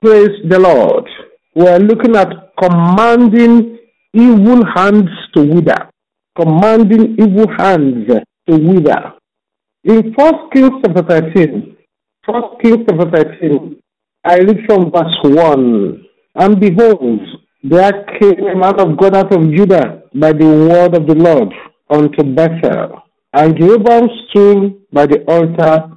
Praise the Lord. We're looking at commanding evil hands to wither. Commanding evil hands to wither. In 1 Kings chapter 13, 1 Kings chapter 13, I read from verse 1. And behold, there came a man of God out of Judah by the word of the Lord unto Bethel. And Jeroboam stood by the altar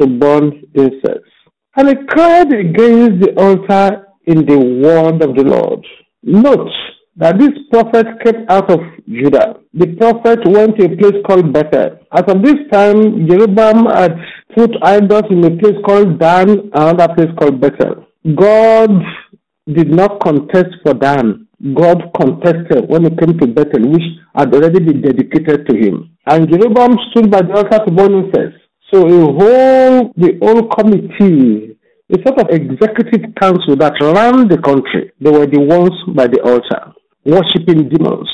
to burn incense. And he cried against the altar in the word of the Lord. Note that this prophet came out of Judah. The prophet went to a place called Bethel. As of this time, Jeroboam had put idols in a place called Dan, and another place called Bethel. God did not contest for Dan. God contested when it came to Bethel, which had already been dedicated to him. And Jeroboam stood by the altar to burn incense. So a whole, the whole committee, a sort of executive council that ran the country, they were the ones by the altar, worshipping demons.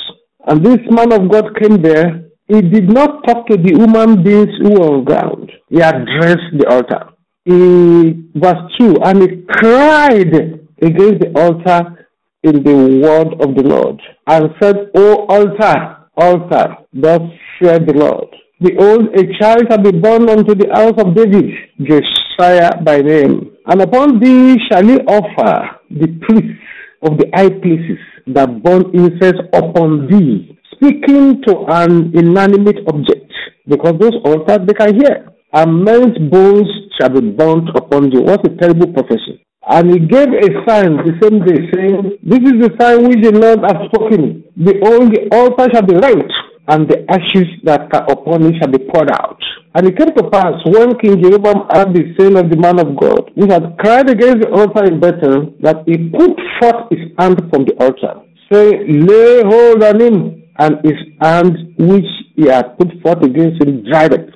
And this man of God came there. He did not talk to the human beings who were on ground. He addressed the altar. He, verse 2, and he cried against the altar in the word of the Lord and said, O altar, altar, thus said the Lord Behold, a child shall be born unto the house of David, Josiah by name. And upon thee shall he offer the priests of the high places that burn incense upon thee, speaking to an inanimate object, because those altars they can hear. And men's bones shall be burnt upon thee. What a terrible prophecy. And he gave a sign the same day, saying, This is the sign which the Lord has spoken. The altar shall be rent and the ashes that are upon it shall be poured out. And it came to pass when King Jeroboam heard the saying of the man of God, who had cried against the altar in Bethel, that he put forth his hand from the altar, saying, Lay hold on him, and his hand which he had put forth against him dried it,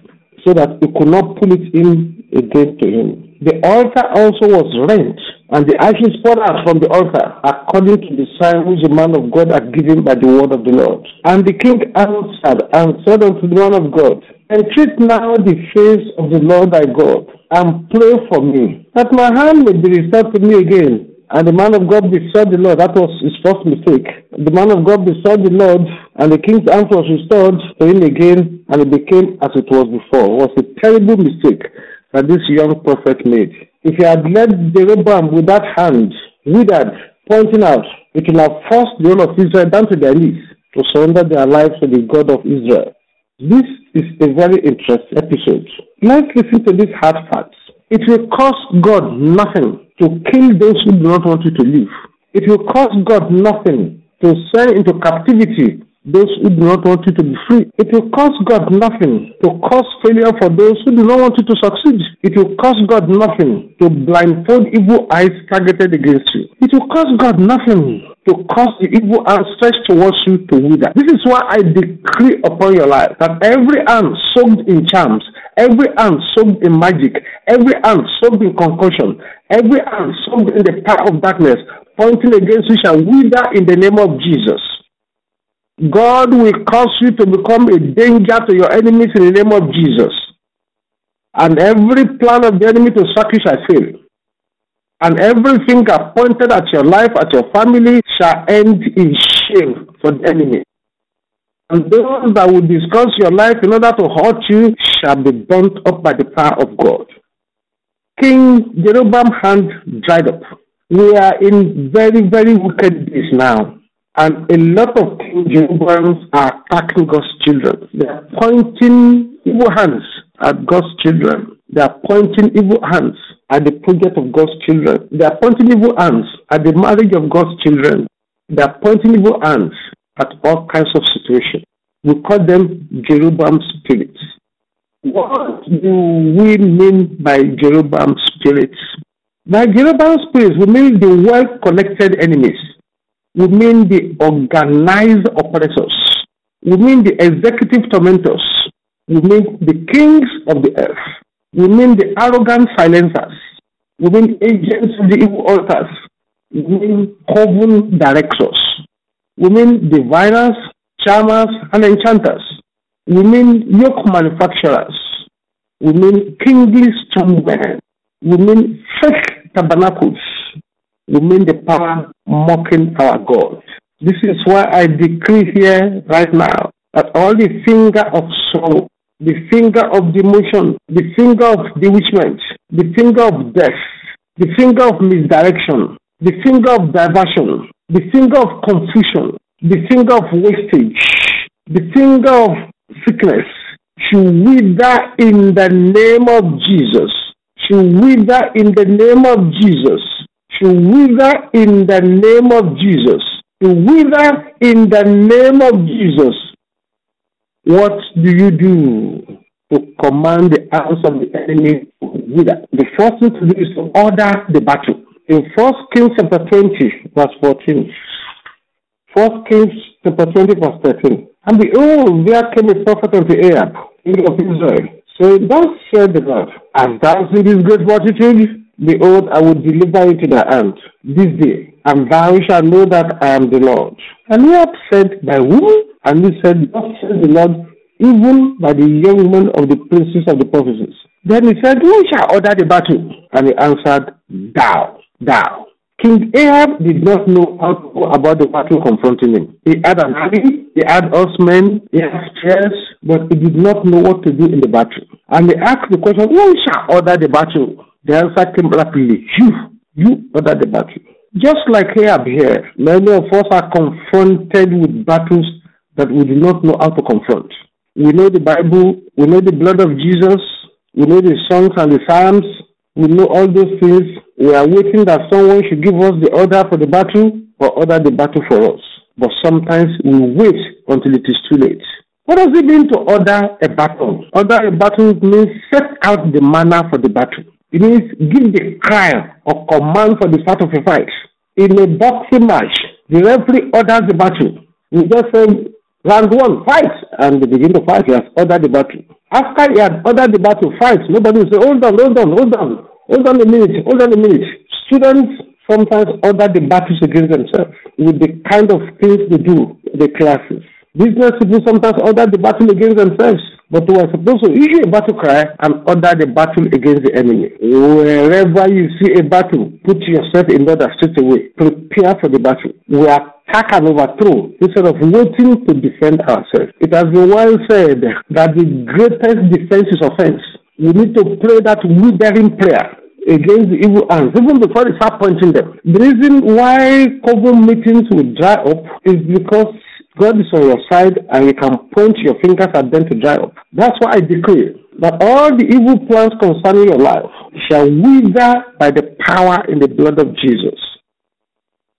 so that he could not pull it in again to him. The altar also was rent and the ashes poured out from the altar, according to the sign which the man of God had given by the word of the Lord. And the king answered and said unto the man of God, Entreat now the face of the Lord thy God, and pray for me, that my hand may be restored to me again. And the man of God besought the Lord. That was his first mistake. The man of God besought the Lord, and the king's hand was restored to him again, and it became as it was before. It was a terrible mistake that this young prophet made. If he had led Jeroboam with that hand, withered, pointing out, it would have forced the whole of Israel down to their knees to surrender their lives to the God of Israel. This is a very interesting episode. Let's listen to these hard facts. It will cost God nothing to kill those who do not want you to live. It will cost God nothing to send into captivity those who do not want you to be free. It will cost God nothing to cause failure for those who do not want you to succeed. It will cost God nothing to blindfold evil eyes targeted against you. It will cost God nothing to cause the evil hand stretched towards you to wither. This is why I decree upon your life that every hand soaked in charms, every hand soaked in magic, every hand soaked in concussion, every hand soaked in the power of darkness, pointing against you shall wither in the name of Jesus. God will cause you to become a danger to your enemies in the name of Jesus. And every plan of the enemy to sack you shall fail. And everything appointed at your life, at your family, shall end in shame for the enemy. And those that will discuss your life in order to hurt you shall be burnt up by the power of God. King Jeroboam's hand dried up. We are in very, very wicked days now. And a lot of Jeroboams are attacking God's children. They are pointing evil hands at God's children. They are pointing evil hands at the project of God's children. They are pointing evil hands at the marriage of God's children. They are pointing evil hands at all kinds of situations. We call them Jeroboam spirits. What do we mean by Jeroboam spirits? By Jeroboam spirits, we mean the well connected enemies we mean the organized oppressors. We mean the executive tormentors. We mean the kings of the earth. We mean the arrogant silencers. We mean agents of the evil altars. We mean coven directors. We mean diviners, charmers, and enchanters. We mean yoke manufacturers. We mean kingly strongmen. We mean fake tabernacles. Mean the power mocking our God. This is why I decree here right now that all the finger of sorrow, the finger of demotion, the finger of bewitchment, the finger of death, the finger of misdirection, the finger of diversion, the finger of confusion, the finger of wastage, the finger of sickness should wither in the name of Jesus. Should wither in the name of Jesus. Should wither in the name of Jesus. To wither in the name of Jesus. What do you do to command the arms of the enemy to wither? The first thing to do is to order the battle. In First Kings chapter 20, verse 14. First Kings chapter 20, verse 13. And behold, there came a prophet unto Ahab, king of Israel, saying, Thus said the Lord, As thou see this great multitude, behold, I will deliver it to thy hand this day, and thou shalt know that I am the Lord. And Ahab said, By whom? And he said, Thus said the Lord, even by the young men of the princes of the provinces. Then he said, Who shall order the battle? And he answered, Thou, thou. King Ahab did not know how to go about the battle confronting him. He had an army, he had horsemen, he had spears, but he did not know what to do in the battle. And they asked the question, who shall order the battle? The answer came rapidly, you, you order the battle. Just like Ahab here, many of us are confronted with battles that we do not know how to confront. We know the Bible, we know the blood of Jesus, we know the songs and the psalms, we know all those things. We are waiting that someone should give us the order for the battle or order the battle for us. But sometimes we wait until it is too late. What does it mean to order a battle? Order a battle means set out the manner for the battle. It means give the cry or command for the start of a fight. In a boxing match, the referee orders the battle. We just say, round one, fight, and they begin to fight. He has ordered the battle. After he had ordered the battle, fight, nobody will say, hold on, hold on, hold on, hold on a minute, hold on a minute. Students sometimes order the battles against themselves with the kind of things they do in the classes. Business people sometimes order the battle against themselves, but we are supposed to issue a battle cry and order the battle against the enemy. Wherever you see a battle, put yourself in order straight away. Prepare for the battle. We are attack and overthrow instead of waiting to defend ourselves. It has been well said that the greatest defense is offense. We need to pray that withering prayer against the evil hands, even before they start pointing them. The reason why coven meetings will dry up is because God is on your side and you can point your fingers at them to dry up. That's why I declare that all the evil plans concerning your life shall wither by the power in the blood of Jesus.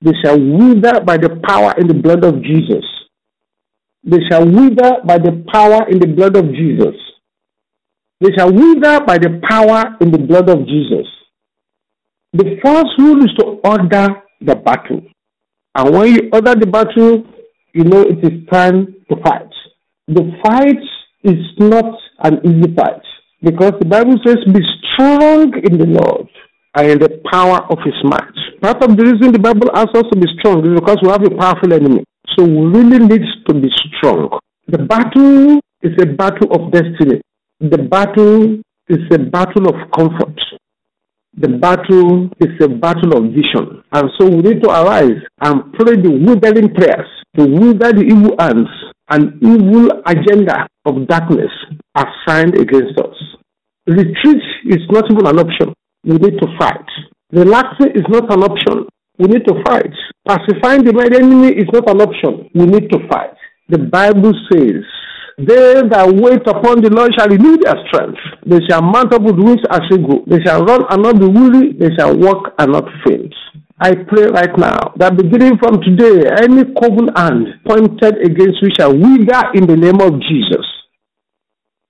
They shall wither by the power in the blood of Jesus. They shall wither by the power in the blood of Jesus. They shall wither by the power in the blood of Jesus. The first rule is to order the battle. And when you order the battle, you know it is time to fight. The fight is not an easy fight because the Bible says, Be strong in the Lord and in the power of his might. Part of the reason the Bible asks us to be strong is because we have a powerful enemy. So we really need to be strong. The battle is a battle of destiny. The battle is a battle of comfort. The battle is a battle of vision. And so we need to arise and pray the withering prayers to wither the evil hands and evil agenda of darkness assigned against us. Retreat is not even an option. We need to fight. Relaxing is not an option. We need to fight. Pacifying the mighty enemy is not an option. We need to fight. The Bible says, They that wait upon the Lord shall renew their strength. They shall mount up with wings as eagle. They shall run and not be weary. They shall walk and not faint. I pray right now that beginning from today, any covenant hand pointed against you shall wither in the name of Jesus.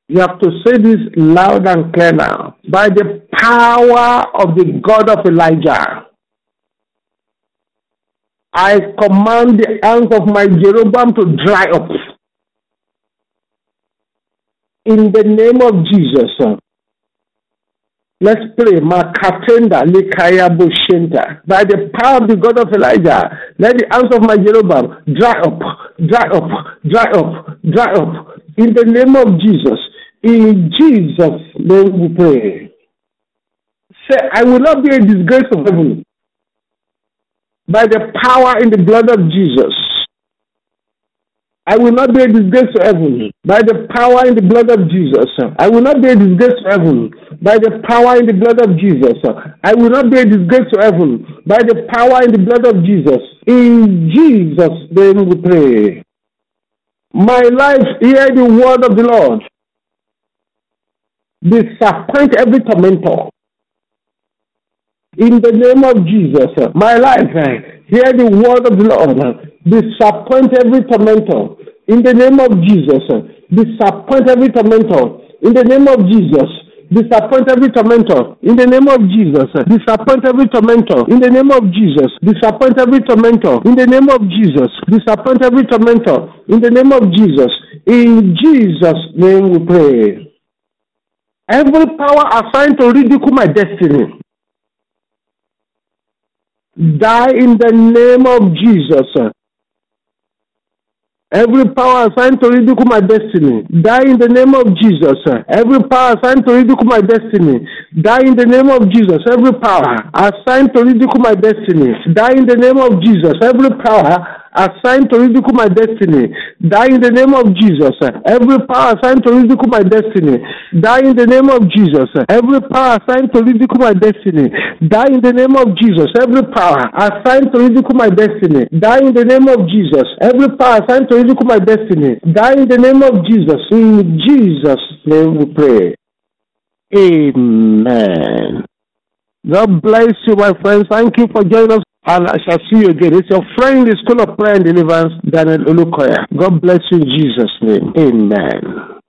You have to say this loud and clear now. By the power of the God of Elijah, I command the hands of my Jeroboam to dry up. In the name of Jesus. Let's pray. Makatenda likaya. By the power of the God of Elijah, let the hands of my Jeroboam dry up, dry up, dry up, dry up. In the name of Jesus. In Jesus' name we pray. Say, I will not be a disgrace of heaven. by the power in the blood of Jesus. I will not be a disgrace to heaven by the power in the blood of Jesus. I will not be a disgrace to heaven by the power in the blood of Jesus. I will not be a disgrace to heaven by the power in the blood of Jesus. In Jesus' name we pray. My life, hear the word of the Lord. Disappoint every tormentor. In the name of Jesus, my life, hear the word of the Lord. Disappoint every tormentor. In the name of Jesus. Disappoint every tormentor. In the name of Jesus. Disappoint every tormentor. In the name of Jesus. Disappoint every tormentor. In the name of Jesus. Disappoint every tormentor. In the name of Jesus. Disappoint every tormentor. In the name of Jesus. In Jesus' name we pray. Every power assigned to ridicule my destiny. Die in the name of Jesus. Every power assigned to ridicule my destiny, die in the name of Jesus. Every power assigned to ridicule my destiny, die in the name of Jesus. Every power assigned to ridicule my destiny, die in the name of Jesus. Every power assigned to ridicule my destiny, die in the name of Jesus. Every power assigned to ridicule my destiny, die in the name of Jesus. Every power assigned to ridicule my destiny, die in the name of Jesus. Every power assigned to ridicule my destiny, die in the name of Jesus. Every power assigned to ridicule my destiny, die in the name of Jesus. In Jesus' name we pray. Amen. God bless you, my friends. Thank you for joining us and I shall see you again. It's your friend the School of Prayer and Deliverance, Daniel Olukoya. God bless you in Jesus' name. Amen.